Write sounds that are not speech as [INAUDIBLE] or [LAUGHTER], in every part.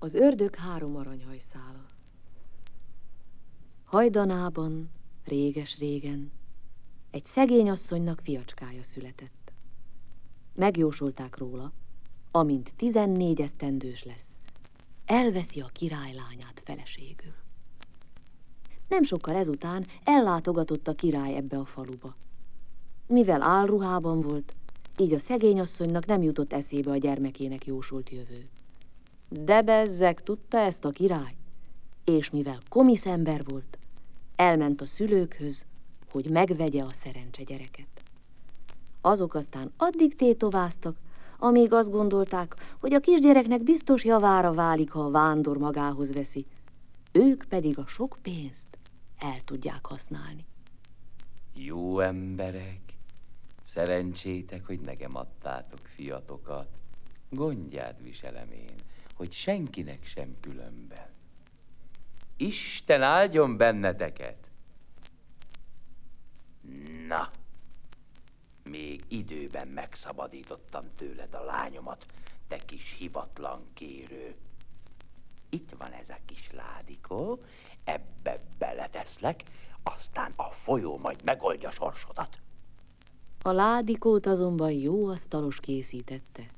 Az ördög három aranyhajszála. Hajdanában, réges-régen, egy szegény asszonynak fiacskája született. Megjósolták róla, amint tizennégy esztendős lesz, elveszi a királylányát feleségül. Nem sokkal ezután ellátogatott a király ebbe a faluba. Mivel álruhában volt, így a szegény asszonynak nem jutott eszébe a gyermekének jósolt jövő. De bezzeg tudta ezt a király, és mivel komisz ember volt, elment a szülőkhöz, hogy megvegye a szerencse gyereket. Azok aztán addig tétováztak, amíg azt gondolták, hogy a kisgyereknek biztos javára válik, ha a vándor magához veszi. Ők pedig a sok pénzt el tudják használni. Jó emberek, szerencsétek, hogy nekem adtátok fiatokat. Gondját viselem én, hogy senkinek sem különben. Isten áldjon benneteket! Na, még időben megszabadítottam tőled a lányomat, te kis hivatlan kérő. Itt van ez a kis ládikó, ebbe beleteszlek, aztán a folyó majd megoldja sorsodat. A ládikót azonban jó asztalos készítette.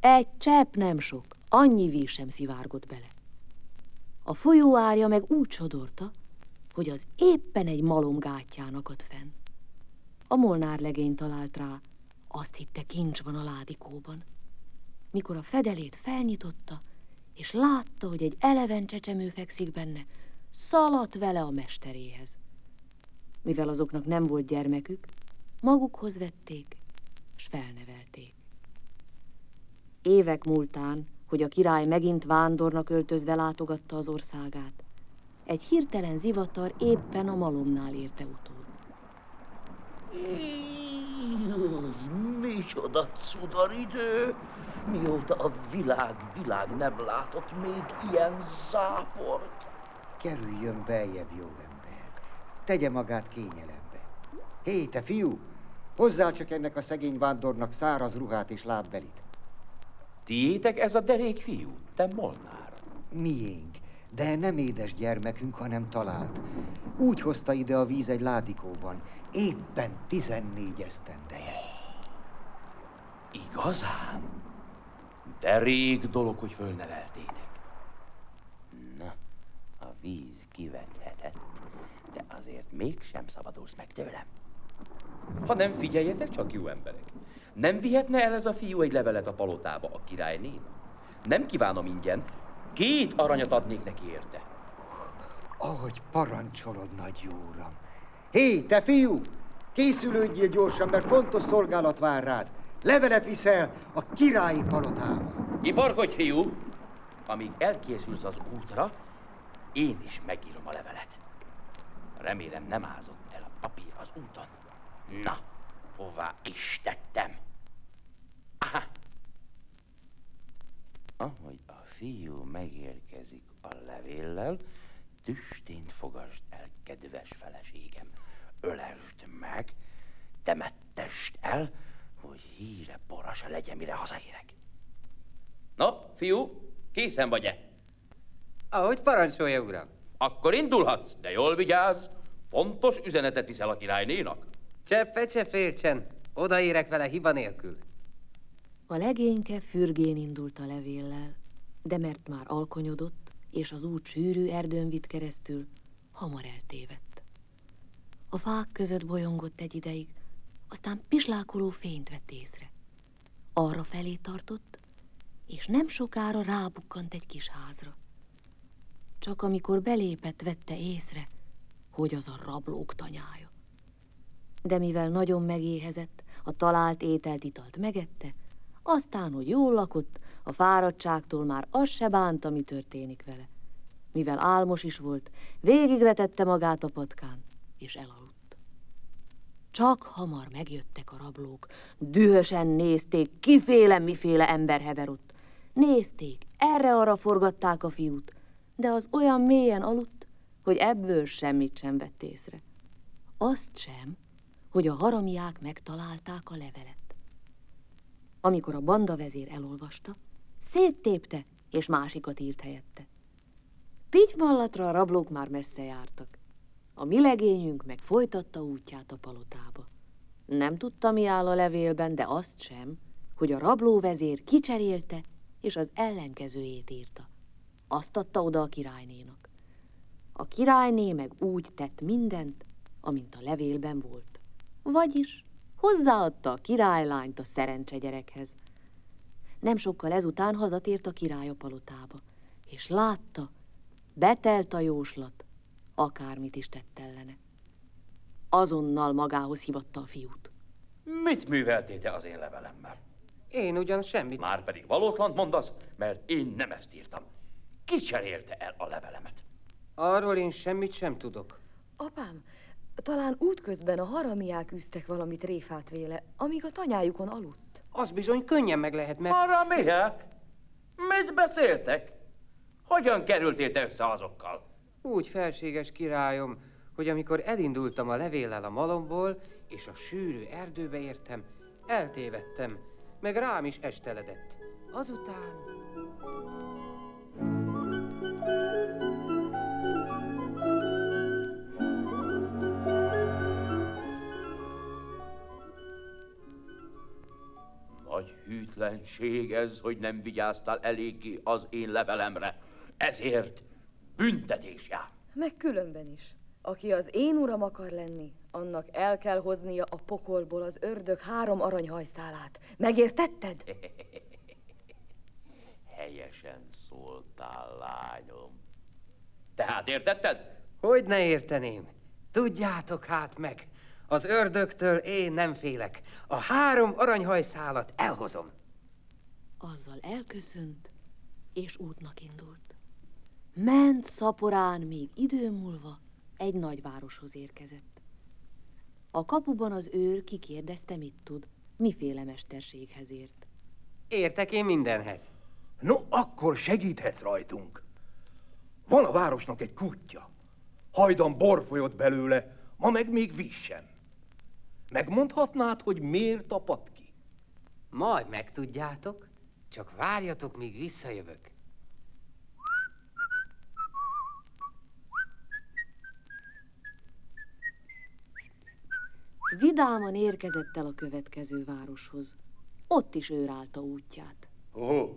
Egy csepp nem sok, annyi víz sem szivárgott bele. A folyó árja meg úgy sodorta, hogy az éppen egy malom gátján akadt fenn. A molnár legény talált rá, azt hitte kincs van a ládikóban. Mikor a fedelét felnyitotta, és látta, hogy egy eleven csecsemő fekszik benne, szaladt vele a mesteréhez. Mivel azoknak nem volt gyermekük, magukhoz vették, s felnevelték. Évek múltán, hogy a király megint vándornak öltözve látogatta az országát, egy hirtelen zivatar éppen a malomnál érte utól. Micsoda cudaridő! Mióta a világ, világ nem látott még ilyen záport. Kerüljön beljebb, jó ember. Tegye magát kényelembe. Hé, te fiú! Hozzá csak ennek a szegény vándornak száraz ruhát és lábbelit. Tiétek ez a derék fiú, te Molnár? Miénk, de nem édes gyermekünk, hanem talált. Úgy hozta ide a víz egy ládikóban, éppen tizennégy esztendeje. Igazán? De rég dolog, hogy fölneveltétek. Na, a víz kivethetett, de azért mégsem szabadulsz meg tőlem. Ha nem figyeljetek csak, jó emberek. Nem vihetne el ez a fiú egy levelet a palotába a királynéna? Nem kívánom ingyen, két aranyat adnék neki érte. Ahogy parancsolod, nagy jó uram. Hé, te fiú! Készülődjél gyorsan, mert fontos szolgálat vár rád. Levelet viszel a királyi palotába. Iparkodj, fiú! Amíg elkészülsz az útra, én is megírom a levelet. Remélem nem ázott el a papír az úton. Na, hová is tettem? Aha! Ahogy a fiú megérkezik a levéllel, tüstént fogasd el, kedves feleségem. Ölesd meg, temettest el, hogy híre bora se legyen, mire hazaérek. No, fiú, készen vagy-e? Ahogy parancsolja, uram. Akkor indulhatsz, de jól vigyázz, fontos üzenetet viszel a királynénak. Cseppe se féltsen, odaérek vele hiba nélkül. A legényke fürgén indult a levéllel, de mert már alkonyodott, és az út sűrű erdőn vitt keresztül, hamar eltévedt. A fák között bolyongott egy ideig, aztán pislákoló fényt vett észre. Arra felé tartott, és nem sokára rábukkant egy kis házra. Csak amikor belépett, vette észre, hogy az a rablók tanyája. De mivel nagyon megéhezett, a talált ételt italt megette, aztán, hogy jól lakott, a fáradtságtól már az se bánta, mi történik vele. Mivel álmos is volt, végigvetette magát a patkán, és elaludt. Csak hamar megjöttek a rablók, dühösen nézték, kiféle, miféle ember hever ott. Nézték, erre-arra forgatták a fiút, de az olyan mélyen aludt, hogy ebből semmit sem vett észre. Azt sem, hogy a haramiák megtalálták a levelet. Amikor a banda vezér elolvasta, széttépte, és másikat írt helyette. Pitymallatra a rablók már messze jártak. A mi legényünk meg folytatta útját a palotába. Nem tudta, mi áll a levélben, de azt sem, hogy a rablóvezér kicserélte, és az ellenkezőjét írta. Azt adta oda a királynénak. A királyné meg úgy tett mindent, amint a levélben volt. Vagyis hozzáadta a királylányt a szerencse gyerekhez. Nem sokkal ezután hazatért a király a palotába, és látta, betelt a jóslat, akármit is tett ellene. Azonnal magához hívatta a fiút. Mit műveltél te az én levelemmel? Én ugyan semmit. Már pedig valótlant mondasz, mert én nem ezt írtam. Ki cserélte el a levelemet? Arról én semmit sem tudok. Apám, talán útközben a haramiák üztek valamit réfát véle, amíg a tanyájukon aludt. Az bizony könnyen meg lehet, mert... Arra miek? Mit beszéltek? Hogyan kerültél te össze azokkal? Úgy felséges királyom, hogy amikor elindultam a levéllel a malomból, és a sűrű erdőbe értem, eltévedtem, meg rám is esteledett. Azután... Nagy hűtlenség ez, hogy nem vigyáztál eléggé az én levelemre. Ezért büntetés jár. Meg különben is. Aki az én uram akar lenni, annak el kell hoznia a pokolból az ördög három aranyhajszálát. Megértetted? [LAUGHS] Helyesen szóltál, lányom. Tehát értetted? Hogy ne érteném? Tudjátok hát meg, az ördögtől én nem félek. A három aranyhajszálat elhozom. Azzal elköszönt, és útnak indult. Ment szaporán, még idő múlva egy nagyvároshoz érkezett. A kapuban az őr kikérdezte, mit tud, miféle mesterséghez ért. Értek én mindenhez. No, akkor segíthetsz rajtunk. Van a városnak egy kutya. Hajdan bor folyott belőle, ma meg még víz sem. Megmondhatnád, hogy miért tapad ki? Majd megtudjátok, csak várjatok, míg visszajövök. Vidáman érkezett el a következő városhoz. Ott is őr állta útját. Ó,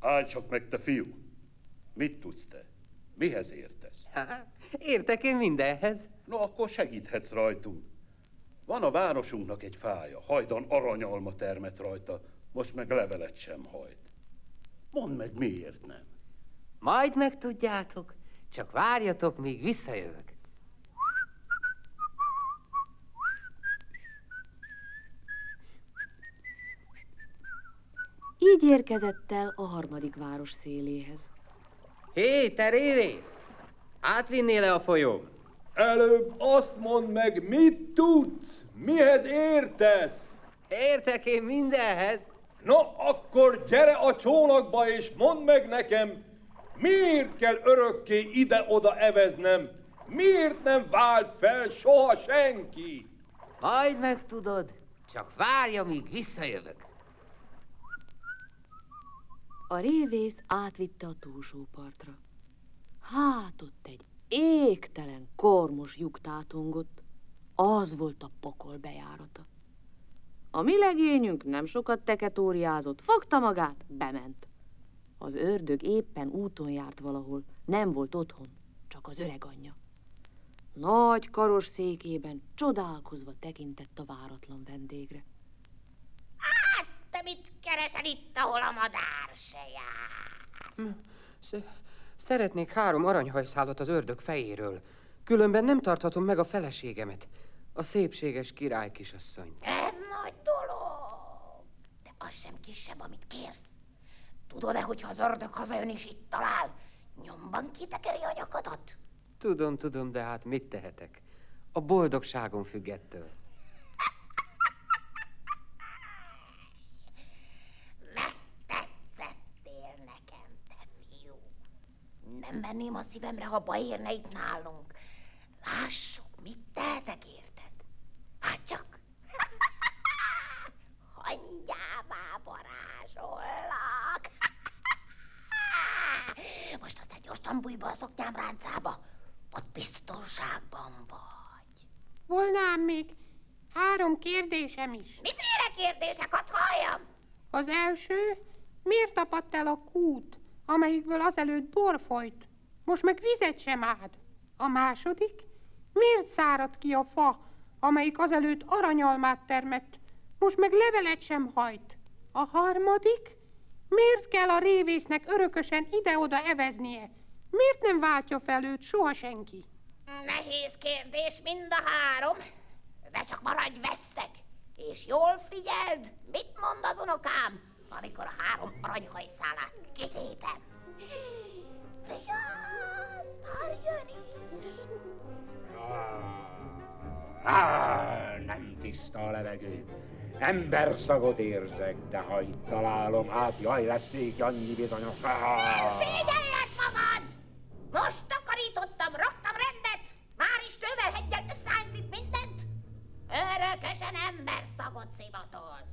állj csak meg, te fiú! Mit tudsz te? Mihez értesz? Há, [LAUGHS] értek én mindenhez. No, akkor segíthetsz rajtunk. Van a városunknak egy fája, hajdan aranyalma termet rajta, most meg levelet sem hajt. Mondd meg, miért nem? Majd megtudjátok, csak várjatok, míg visszajövök. Így érkezett el a harmadik város széléhez. Hé, te révész! Átvinnél le a folyón? Előbb azt mondd meg, mit tudsz, mihez értesz. Értek én mindenhez. No, akkor gyere a csónakba és mondd meg nekem, miért kell örökké ide-oda eveznem? Miért nem vált fel soha senki? Majd megtudod, csak várja, míg visszajövök. A révész átvitte a túlsó partra. Hát ott egy égtelen, kormos lyuk tátongott. Az volt a pokol bejárata. A mi legényünk nem sokat teketóriázott, fogta magát, bement. Az ördög éppen úton járt valahol, nem volt otthon, csak az öreg anyja. Nagy karos székében csodálkozva tekintett a váratlan vendégre. Te mit keresel itt, ahol a madár se jár? Sz- szeretnék három aranyhajszálat az ördög fejéről. Különben nem tarthatom meg a feleségemet, a szépséges király kisasszonyt. Ez nagy dolog. De az sem kisebb, amit kérsz. Tudod-e, hogyha az ördög hazajön és itt talál, nyomban kitekeri a nyakadat? Tudom, tudom, de hát mit tehetek? A boldogságom függ ettől. Megtetszettél nekem, te fiú. Nem venném a szívemre, ha baj érne itt nálunk. Lássuk, mit tehetek érted? Hát csak hangyává varázsollak. Mostan bújj be a szoknyám ráncába, ott biztonságban vagy. Volnám még három kérdésem is. Miféle kérdések, hadd halljam? Az első, miért tapadt el a kút, amelyikből azelőtt bor folyt, most meg vizet sem ád? A második, miért szárad ki a fa, amelyik azelőtt aranyalmát termett, most meg levelet sem hajt? A harmadik, miért kell a révésznek örökösen ide-oda eveznie? Miért nem váltja fel őt soha senki? Nehéz kérdés mind a három, de csak maradj vesztek, és jól figyeld, mit mond az unokám, amikor a három aranyhajszálát kitépem. Vigyázz, már jön is! Á, nem tiszta a levegő. Ember szagot érzek, de ha itt találom, hát jaj, lesnék annyi bizonyos. Á! Figyelj ember szagot szivatoz.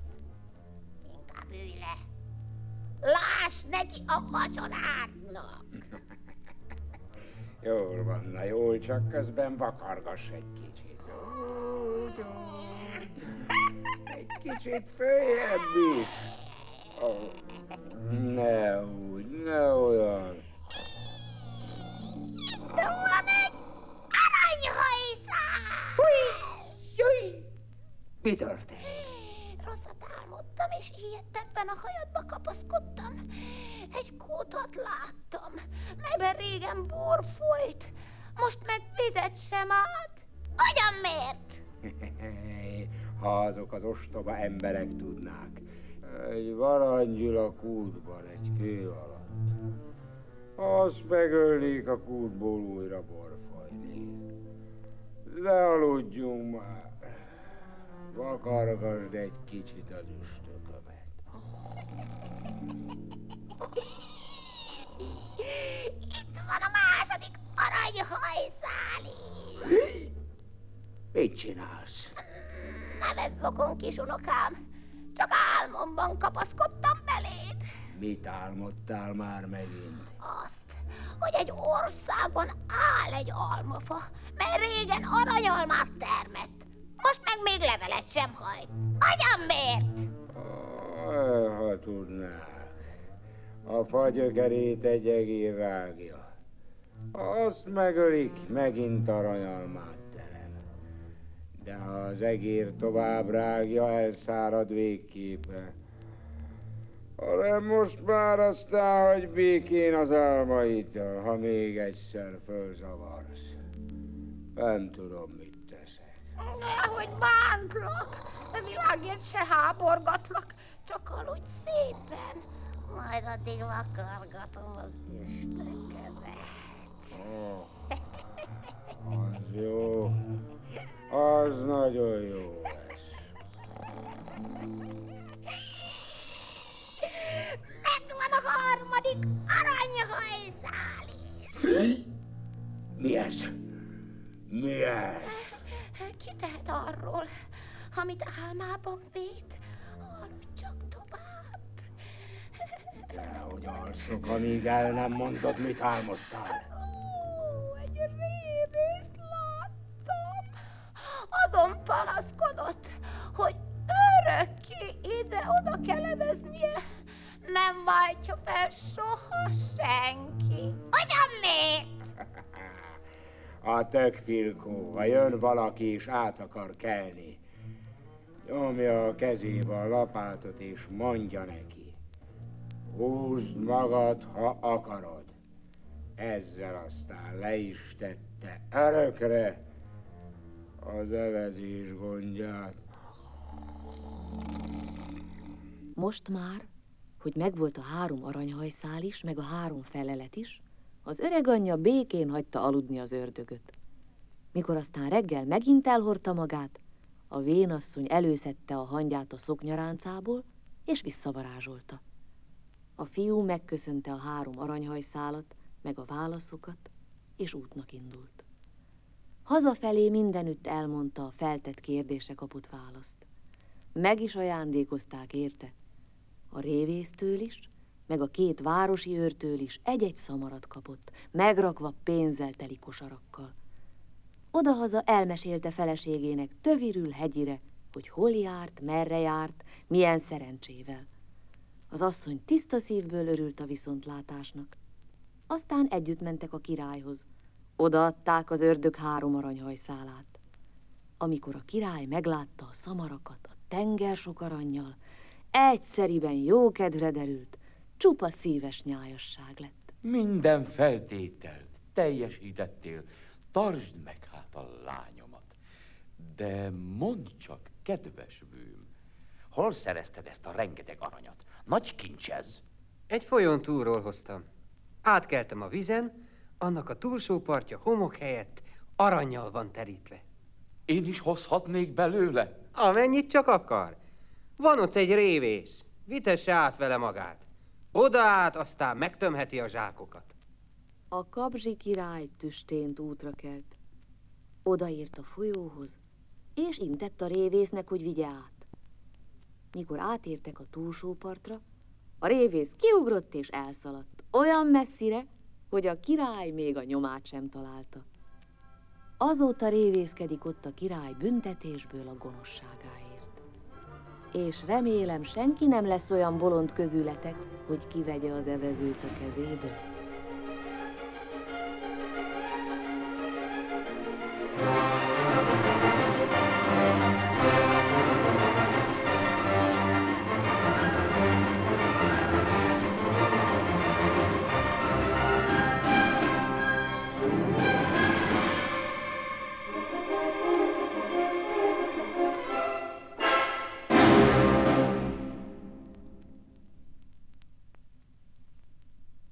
Inkább ülj le. Láss neki a vacsoráknak. [LAUGHS] Jól van, na jól, csak közben vakargass egy kicsit. Úgy, úgy. Egy kicsit följebb is. Oh. Ne úgy, ne olyan. Itt van Mi történt? Rosszat álmodtam, és ilyettemben a hajadba kapaszkodtam. Egy kútot láttam, melyben régen bor folyt, most meg vizet sem állt. Hogyan miért? [LAUGHS] Ha azok az ostoba emberek tudnák. Egy varangyül a kútban, egy kő alatt. Azt megölnék a kútból újra borfolyni. De aludjunk már. Vakargasd egy kicsit az üstökömet. Itt van a második aranyhajszál is. Mit csinálsz? Nevet zokon, kis unokám. Csak álmomban kapaszkodtam beléd. Mit álmodtál már megint? Azt, hogy egy országban áll egy almafa, mely régen aranyalmát termett. Most meg még levelet sem hajt. Hogyan miért? Ha tudnák. A fagyökerét egy egér rágja. Azt megölik, megint aranyalmát terem. De ha az egér tovább rágja, elszárad végképe. Hanem most már aztán, hogy békén az álmaitól, ha még egyszer fölzavarsz. Nem tudom, mit. Nehogy bántlak, világért se háborgatlak, csak aludj szépen. Majd addig vakargatom az üstöködet. Amíg el nem mondod, mit álmodtál. Ó, egy révészt láttam. Azon panaszkodott, hogy örökké ide-oda kell eveznie. Nem váltja fel soha senki. Hogyan miért? [LAUGHS] A tök filkó, ha jön valaki és át akar kelni, nyomja a kezébe a lapátot és mondja neki. Húzd magad, ha akarod. Ezzel aztán le is tette örökre az evezés gondját. Most már, hogy megvolt a három aranyhajszál is, meg a három felelet is, az öreg anyja békén hagyta aludni az ördögöt. Mikor aztán reggel megint elhordta magát, a vénasszony előszedte a hangyát a szoknyaráncából, és visszavarázsolta. A fiú megköszönte a három aranyhajszálat, meg a válaszokat, és útnak indult. Hazafelé mindenütt elmondta a feltett kérdése kapott választ. Meg is ajándékozták érte, a révésztől is, meg a két városi őrtől is egy-egy szamarat kapott, megrakva pénzzel teli kosarakkal. Odahaza elmesélte feleségének tövirül hegyire, hogy hol járt, merre járt, milyen szerencsével. Az asszony tiszta szívből örült a viszontlátásnak. Aztán együtt mentek a királyhoz. Odaadták az ördög három aranyhajszálát. Amikor a király meglátta a szamarakat a tenger sok arannyal, egyszeriben jó kedvre derült, csupa szíves nyájasság lett. Minden feltételt teljesítettél, tartsd meg hát a lányomat. De mondd csak, kedves vőm, hol szerezted ezt a rengeteg aranyat? Nagy kincs ez. Egy folyón túlról hoztam. Átkeltem a vizen, annak a túlsó partja homok helyett aranyjal van terítve. Én is hozhatnék belőle? Amennyit csak akar. Van ott egy révész. Vitesse át vele magát. Oda át, aztán megtömheti a zsákokat. A kabzsi király tüstént útra kelt. Odaért a folyóhoz, és intett a révésznek, hogy vigye át. Mikor átértek a túlsó partra, a révész kiugrott és elszaladt, olyan messzire, hogy a király még a nyomát sem találta. Azóta révészkedik ott a király büntetésből a gonoszságáért. És remélem senki nem lesz olyan bolond közületek, hogy kivegye az evezőt a kezéből.